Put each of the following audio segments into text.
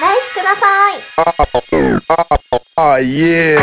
ナイスください。あ、いえ。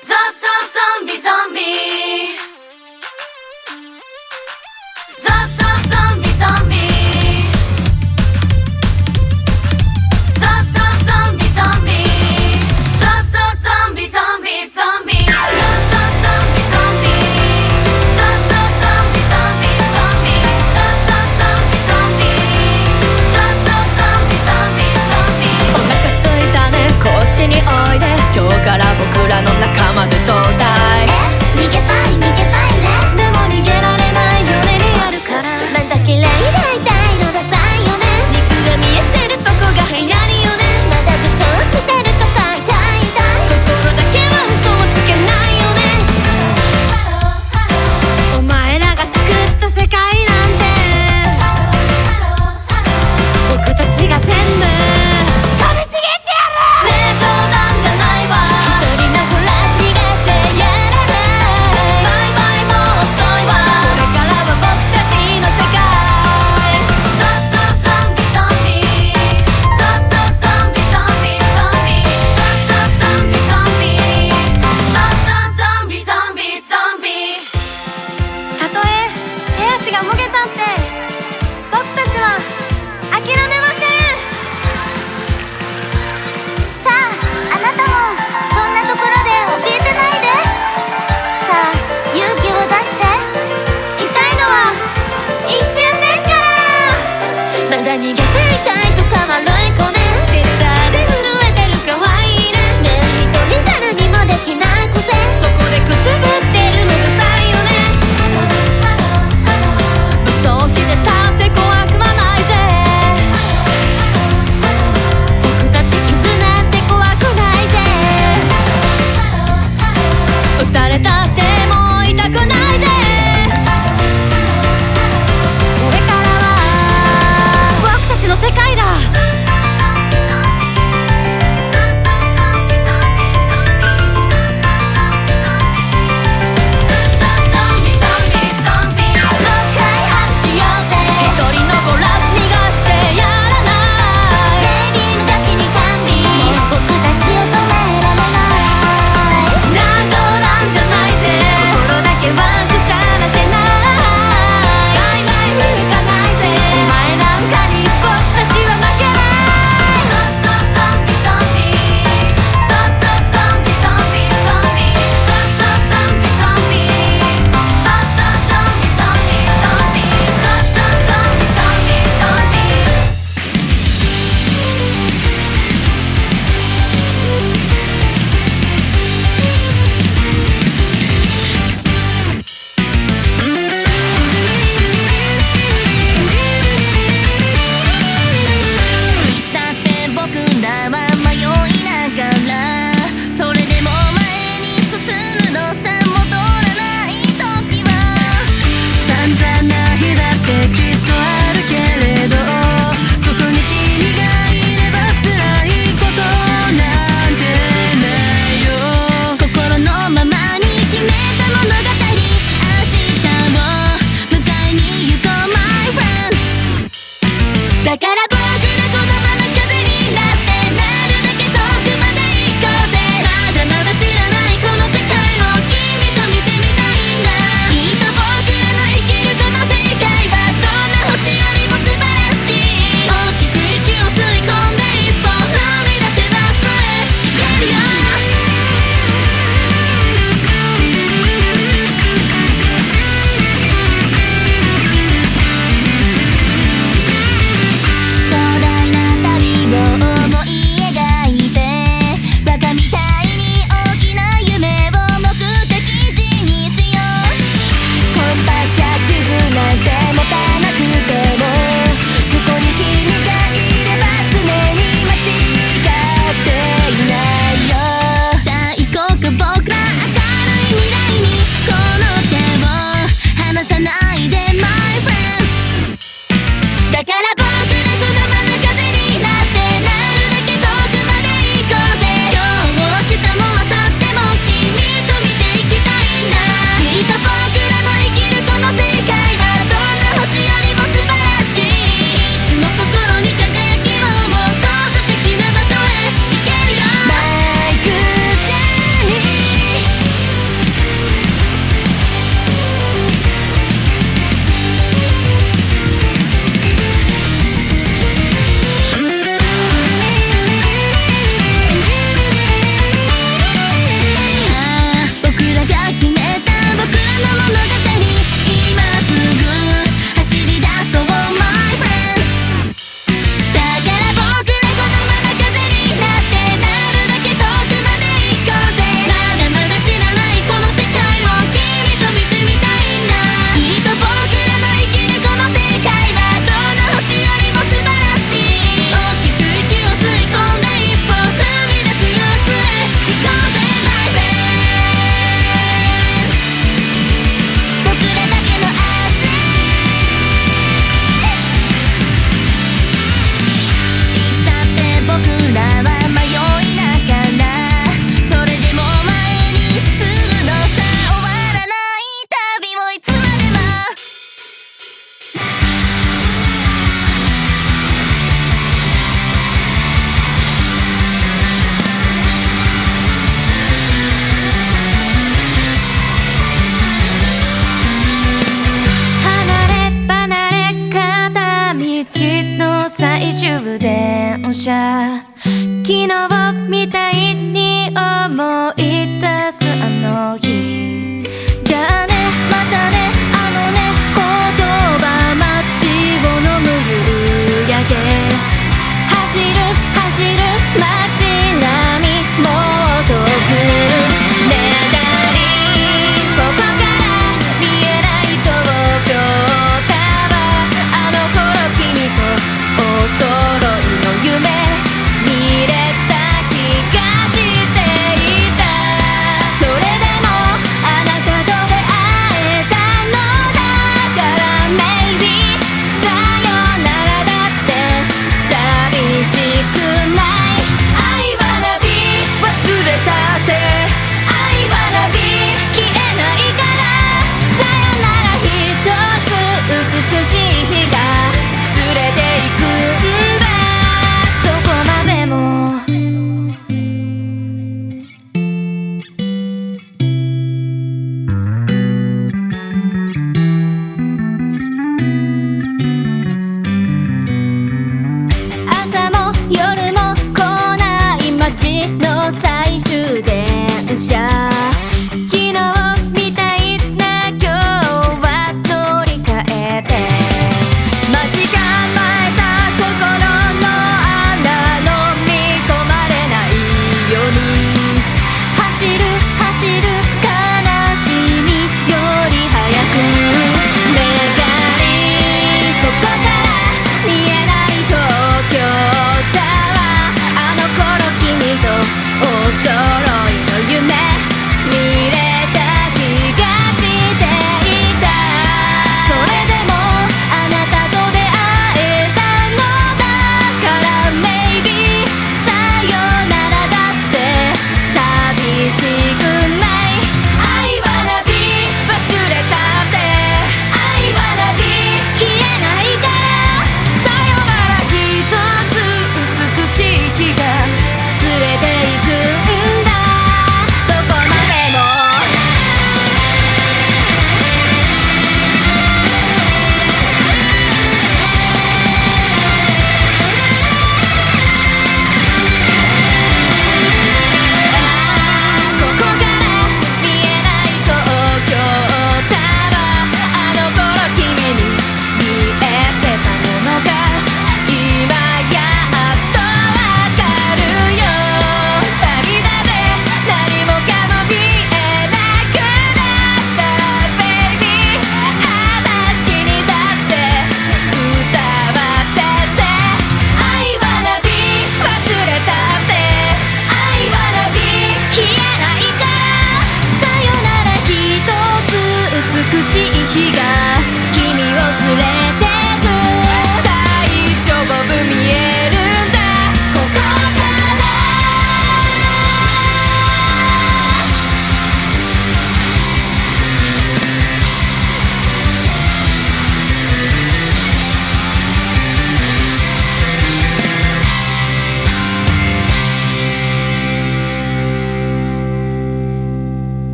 Zop, zop, zop.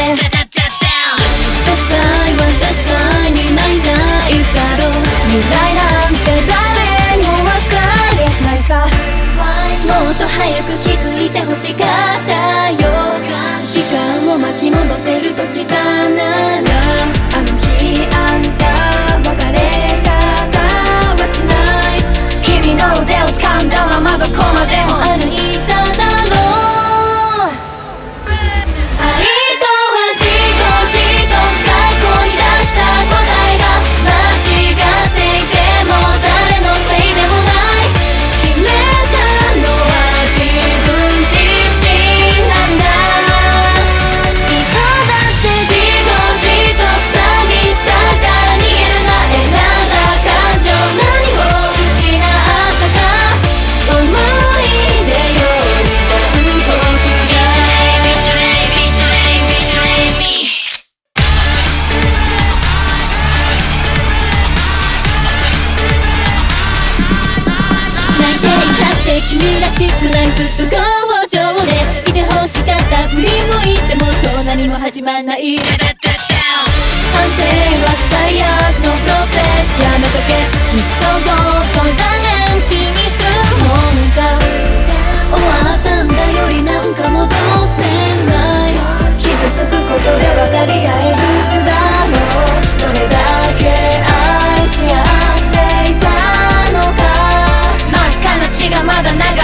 て世界は絶対にないないだろう未来なんて誰もわかりしないもっと早く気づいてほしかったよ時間を巻き戻せるとしたならあの日あんた別れた顔はしない君の腕を掴んだままどこまでも歩いて言ってもそう何も始まんない。反省は最悪のプロセスやめとけ。きっとごっこだね気するもんか。終わったんだよりなんかもどうせない。傷つくことで分かり合えるだろうどれだけ愛し合っていたのか真っ赤な血がまだ流れ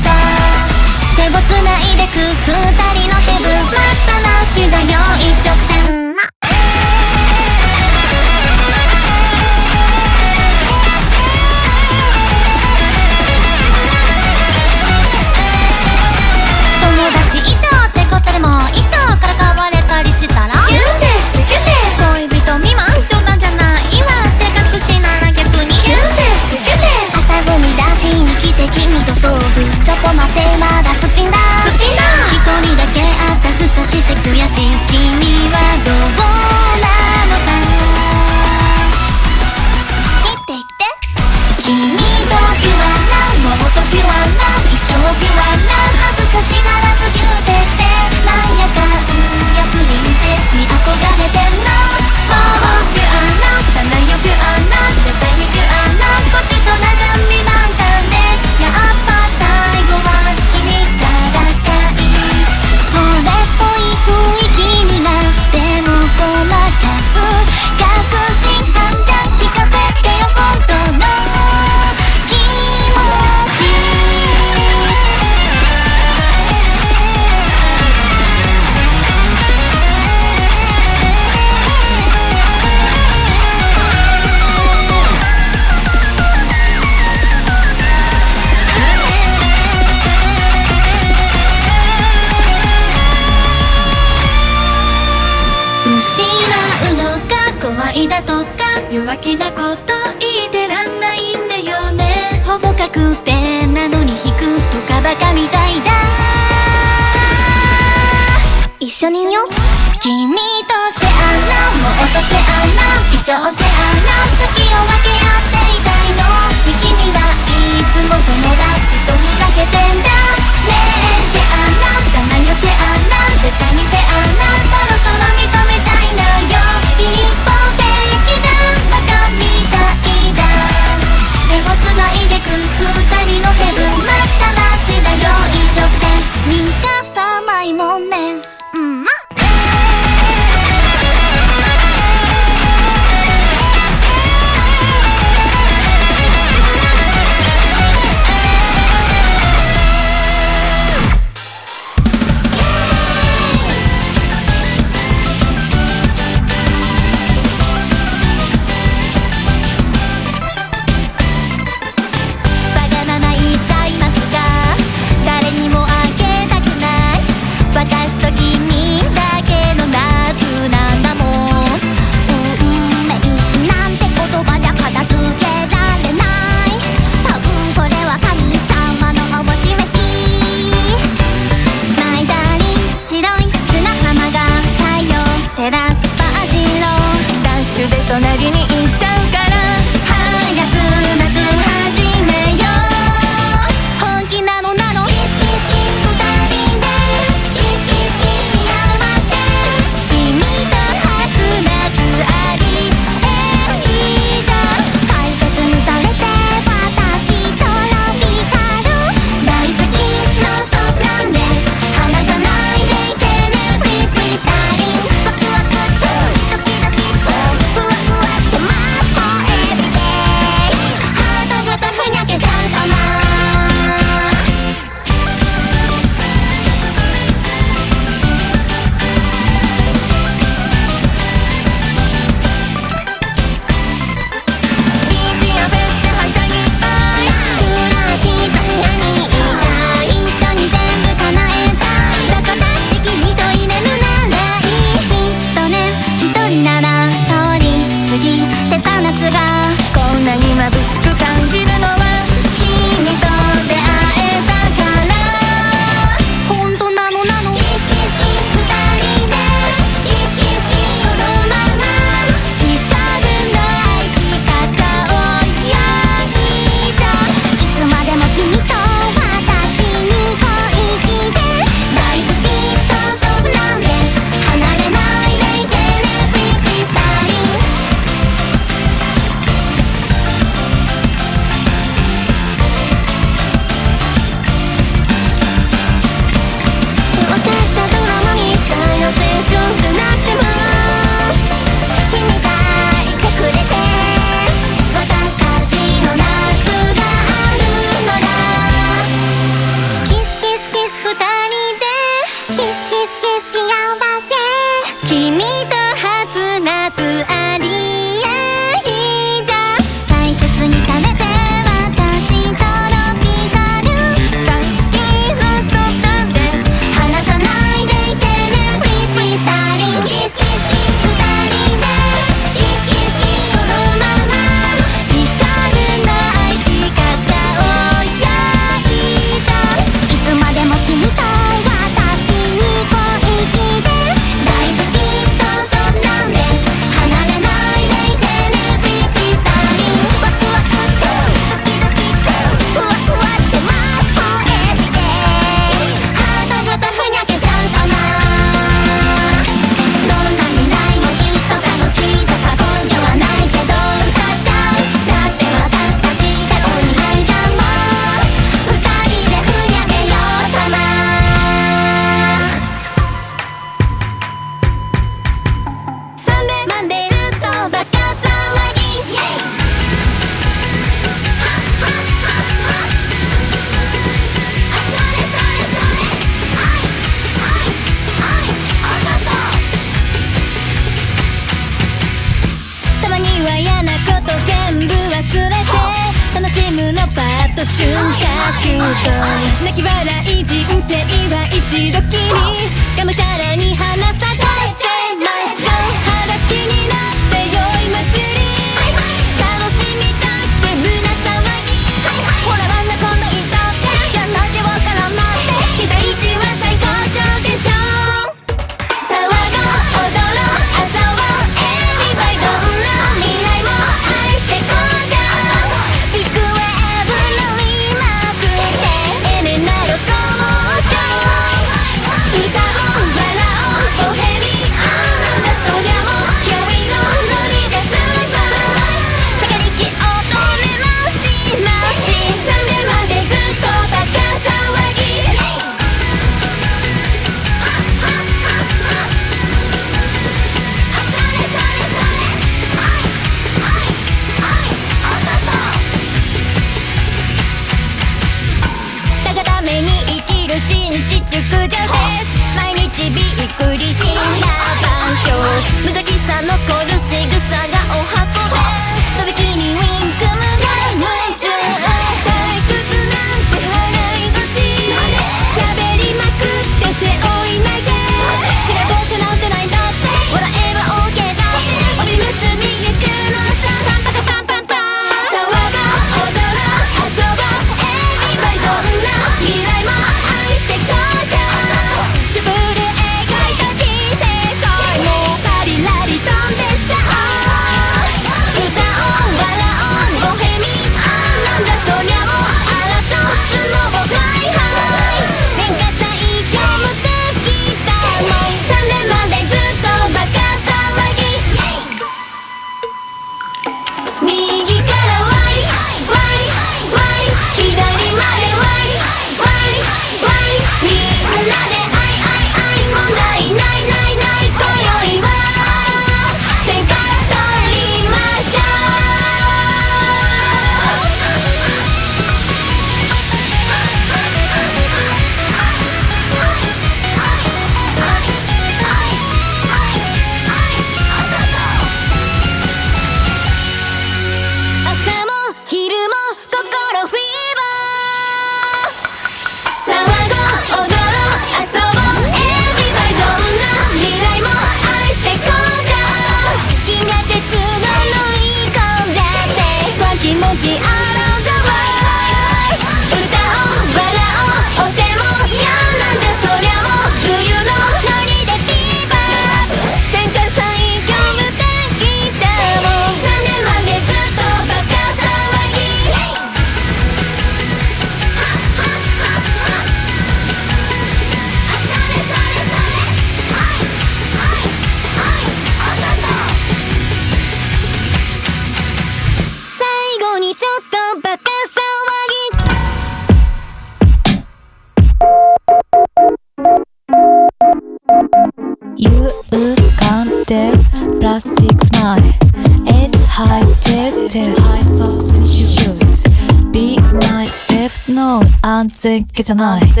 全家じゃない。In the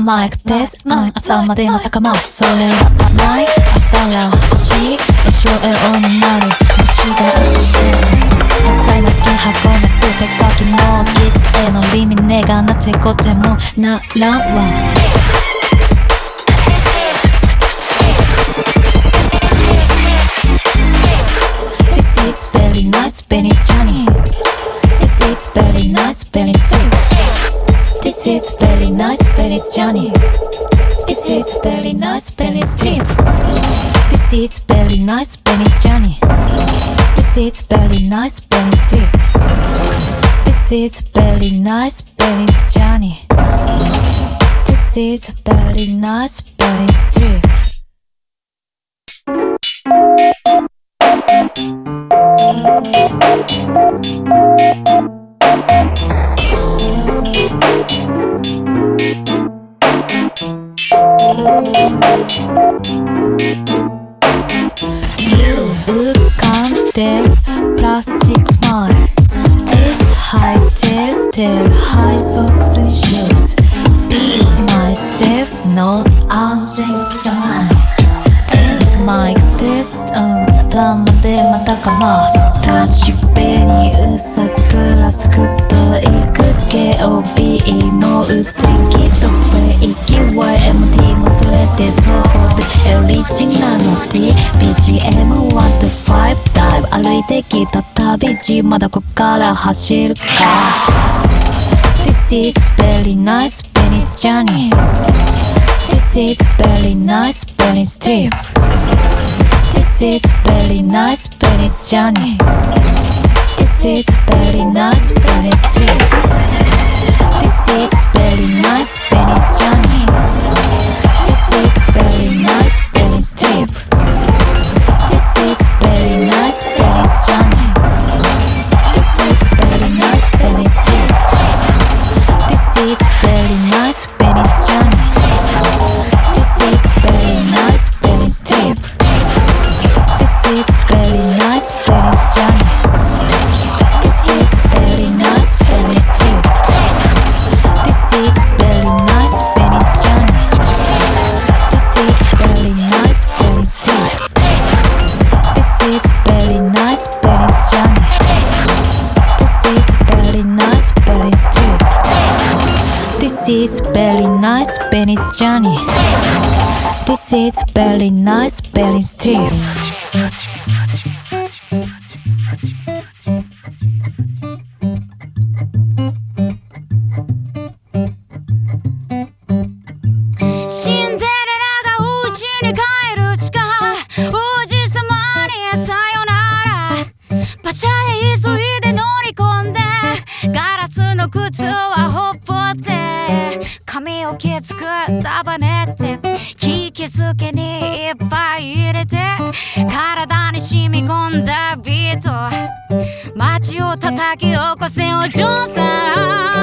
mic this あん。たまでまたかまそれはない。朝が欲しい。後ろへ女になる。道が欲しい多彩な好き箱なすべかきもきつへのリミネがなってこてもならんわ巻き起こせお嬢さん。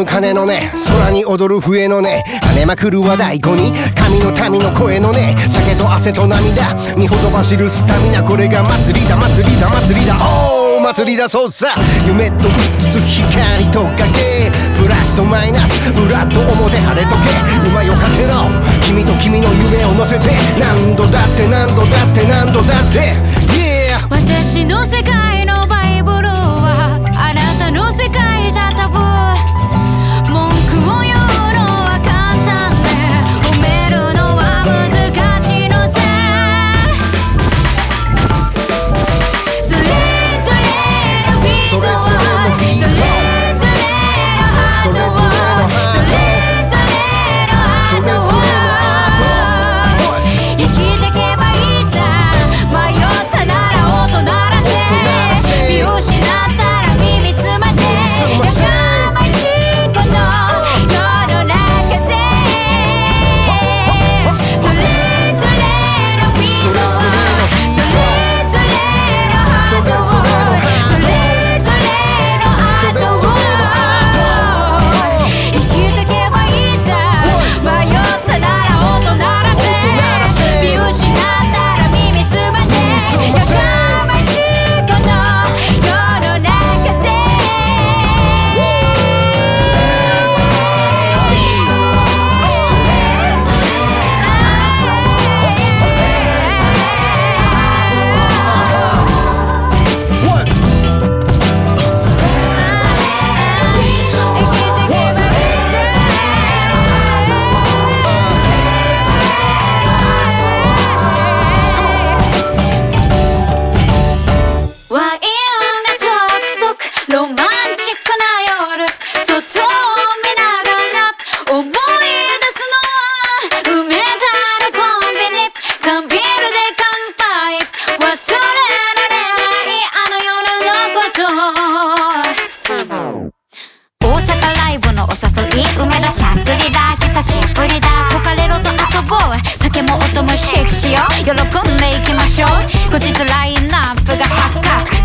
む鐘のね空に踊る笛のね跳ねまくる和太鼓に神の民の声のね酒と汗と涙二ほとばしるスタミナこれが祭りだ祭りだ祭りだ。おお祭りだそうさ。夢と5つ光と影プラスとマイナス裏と表晴れとけ。馬よかけろ。君と君の夢を乗せて何度だって何度だって何度だって、yeah! 私の世界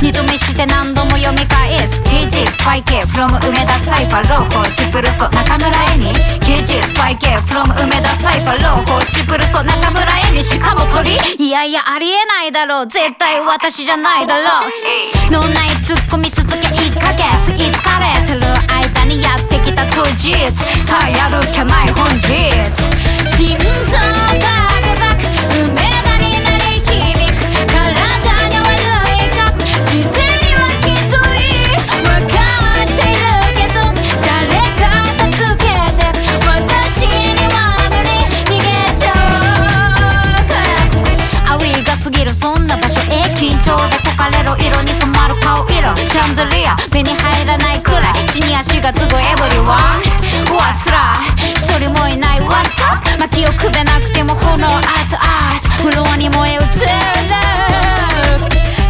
二度見して何度も読み返す。KG スパイ系 from 梅田サイファーローホーチプルソ中村恵美。KG スパイ系 from 梅田サイファーローホーチプルソ中村恵美。しかも鳥。いやいやありえないだろう。絶対私じゃないだろう。脳内突っ込み続け1ヶ月いつかれてる間にやってきた当日。さあやる気ゃない本日。心臓バ色に染まる顔色。シャンデリア目に入らないくらい。地に足がつぐエブリワン。What's right 一人もいない。What's up 薪をくべなくても炎熱。々フロアに燃え移る。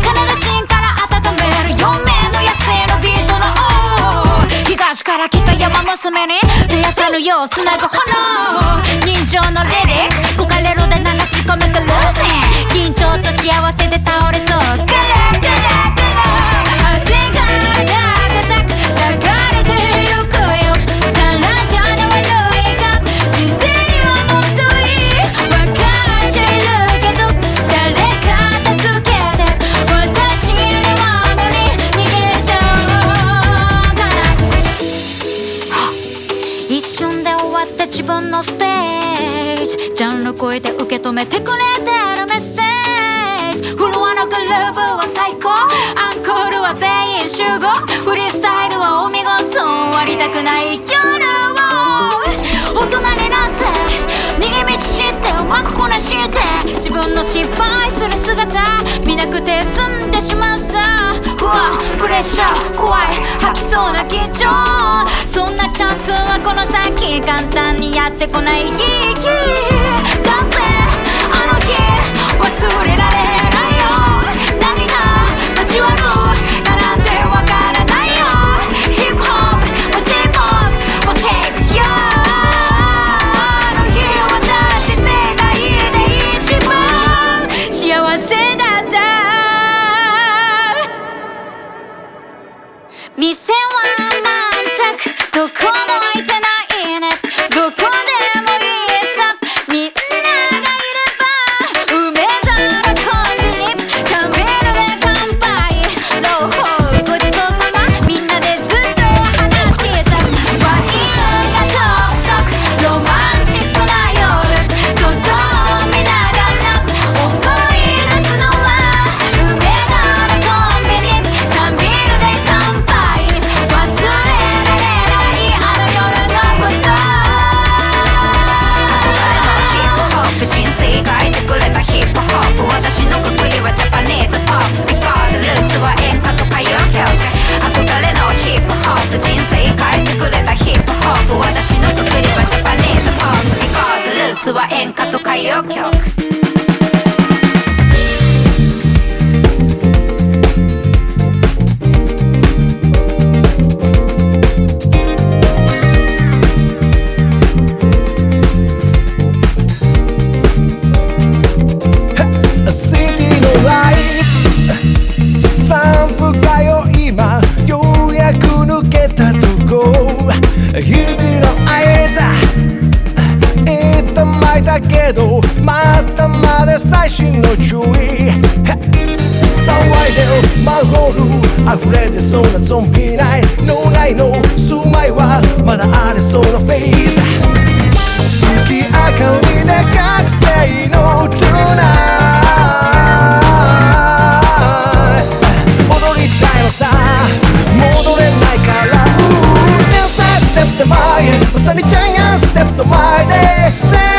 体芯から温める4名の野生のビートの王。東から来た山娘に照らさぬようつなぐ炎。人情のリリックコカレロで流し込むクルージン緊張と幸せで倒れそう。グルグルグル汗がザクザク流れてゆくよ体に悪いか人生にはもっといい分かっちゃいるけど誰か助けて私には無理逃げちゃうから一瞬で終わった自分のステージ。ジャンル超えて受け止めてくれてる。ブは最高。アンコールは全員集合。フリースタイルはお見事。終わりたくない夜を。大人になって逃げ道知ってうまくこなして自分の失敗する姿見なくて済んでしまうさ。うわプレッシャー怖い吐きそうな緊張。そんなチャンスはこの先簡単にやってこない。だってあの日忘れられないどこも空いてない karaoke. 旦巻いたけどまたまで最新の注意。騒いでるマンホール溢れてそうなゾンビ内脳内の数枚はまだありそうなフェイス。月明かりで学生の Tonight 踊りたいのさ。戻れないから天才ステップ手前まさにジャイアンステップの前で。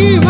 時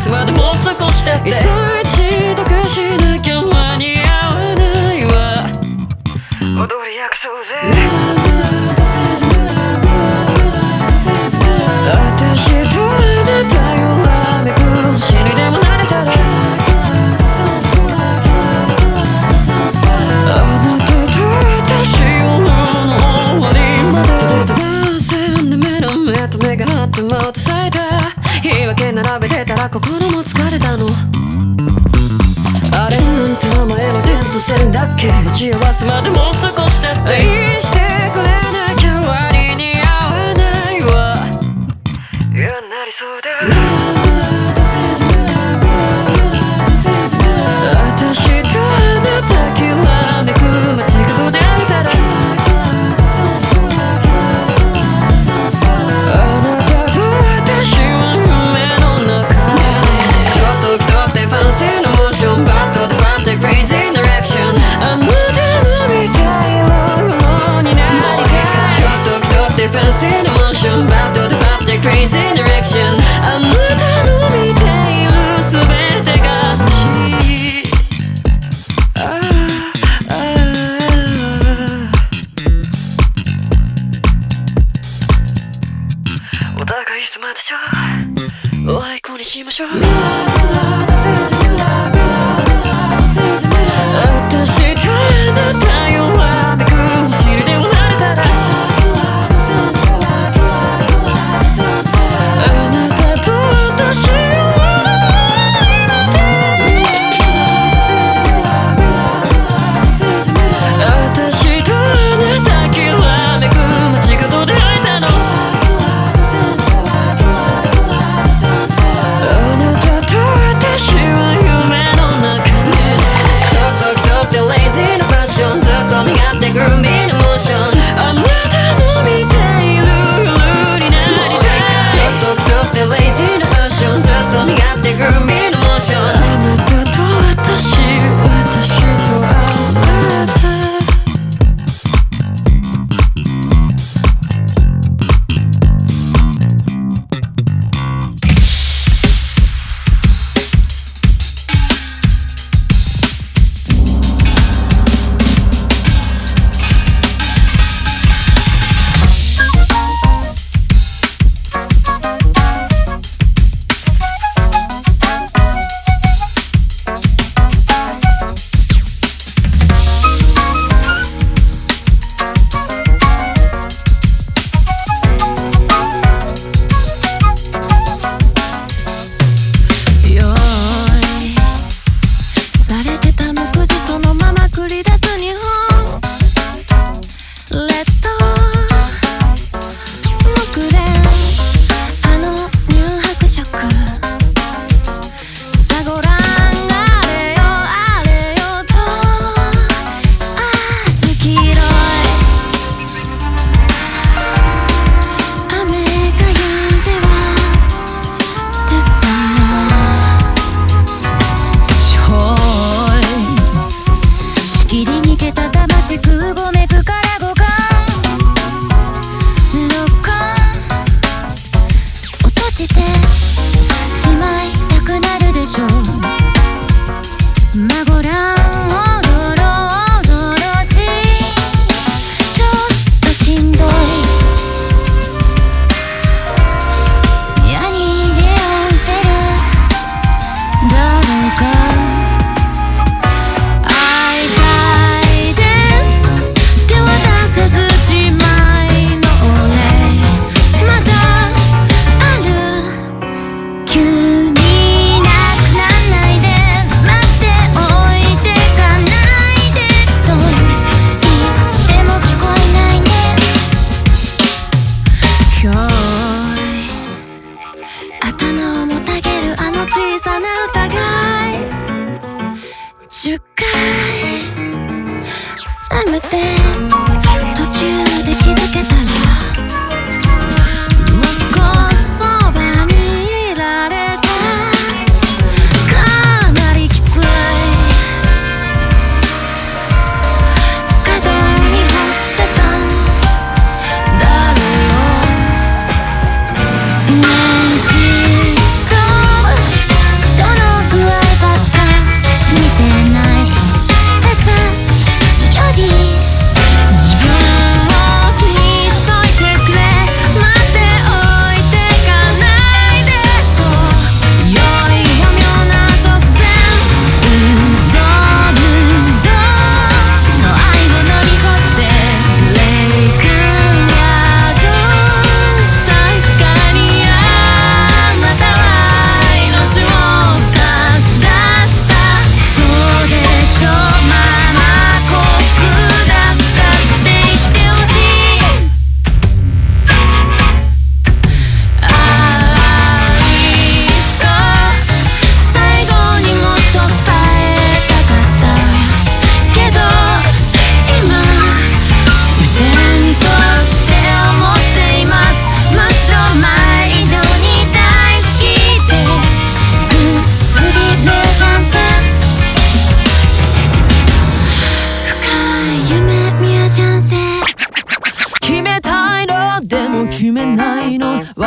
swear to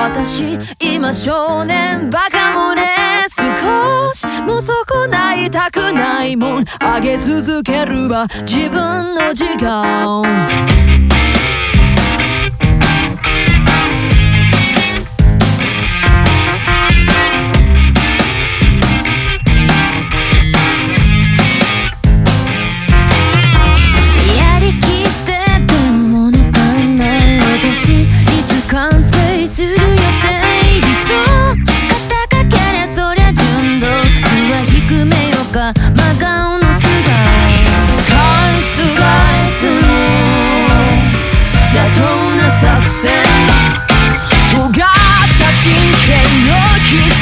私今少年バカもね少しもそこないたくないもん。あげ続けるわ自分の時間。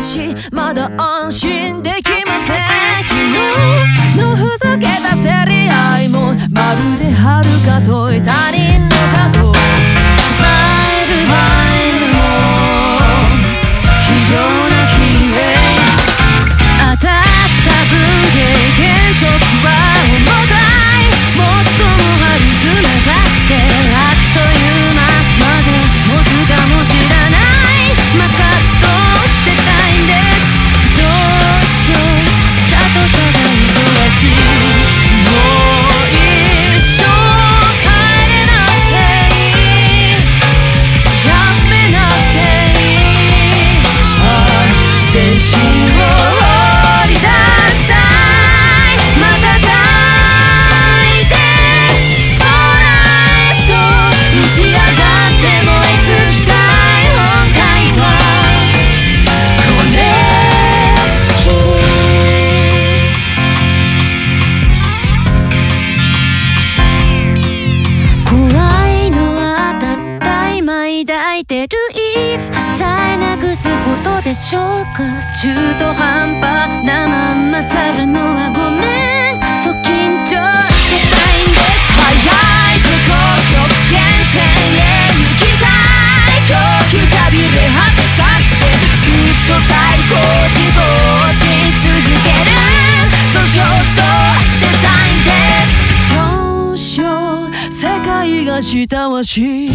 しまだ安心できません。昨日のふざけた競り合いもまるで遥かといたい的心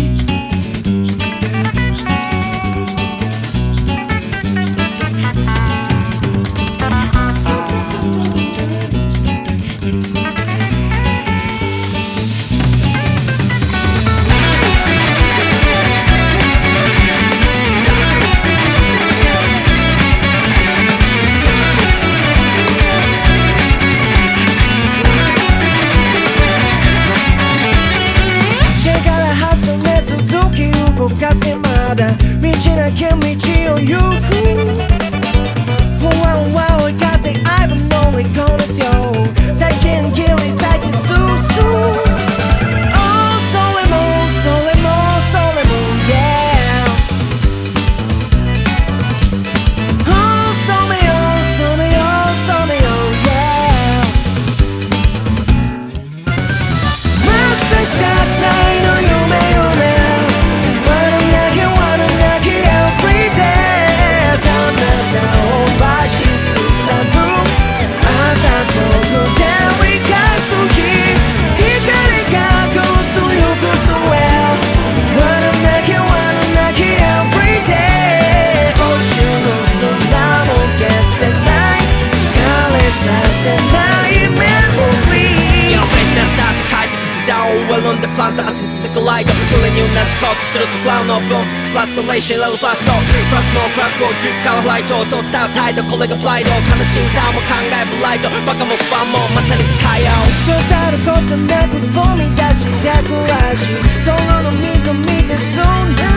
にうなずこうとするとクラウンの分泌フラストレーションレルフラストプラスもクラックをキュッカーライトと伝う態度これがプライド悲しい歌も考えブライトバカもファンもまさに使い合うとたることなくフォみ出した暮らしその水を見てそんな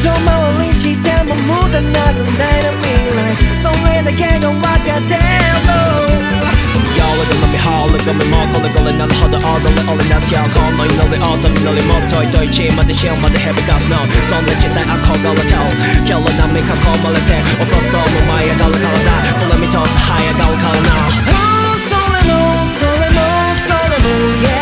遠回りしても無駄などないな未来それだけが分かってる Yo, look at me haul, look at me もうこれこれなるほど踊れ俺なしよこの祈り音に乗りもっといといちまでしようまでヘビガスのそんな時代憧れと今日は波囲まれて起こすとも舞い上がる体これ見通す這い上がるからなそれもそれもそれも yeah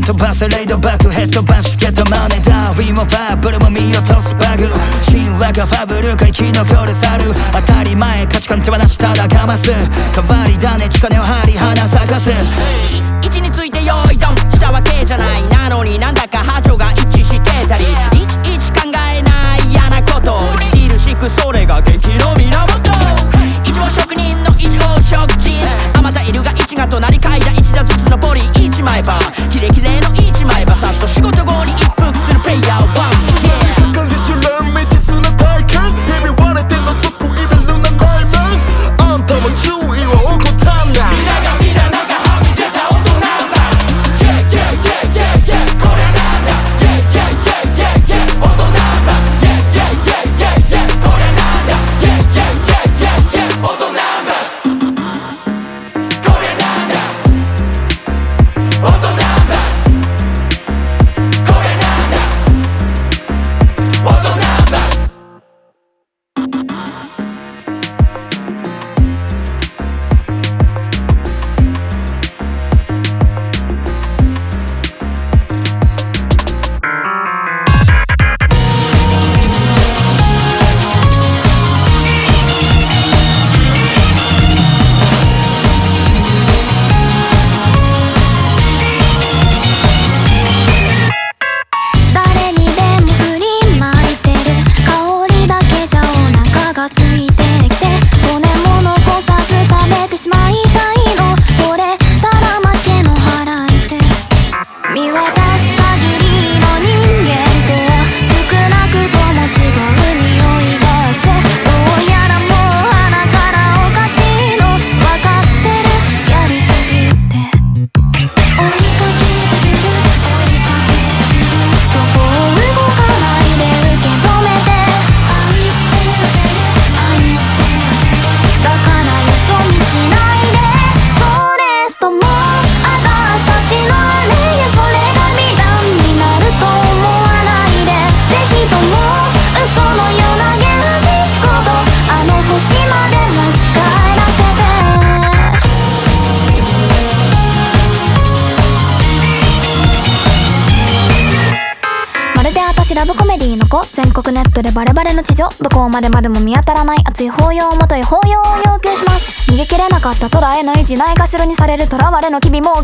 ントバスレイドバックヘッドバンケットマネダーウィンもバブルも見落とすバグ神話がファブルか生き残る猿当たり前価値観手放しただかます変わり種力を張り花咲かす位置について用意ドン。たわけじゃない。なのになんだかまでまでも見当たらない熱い抱擁をもとい抱擁を要求します。逃げ切れなかったトラへの維持ないがしろにされる囚われの機微もう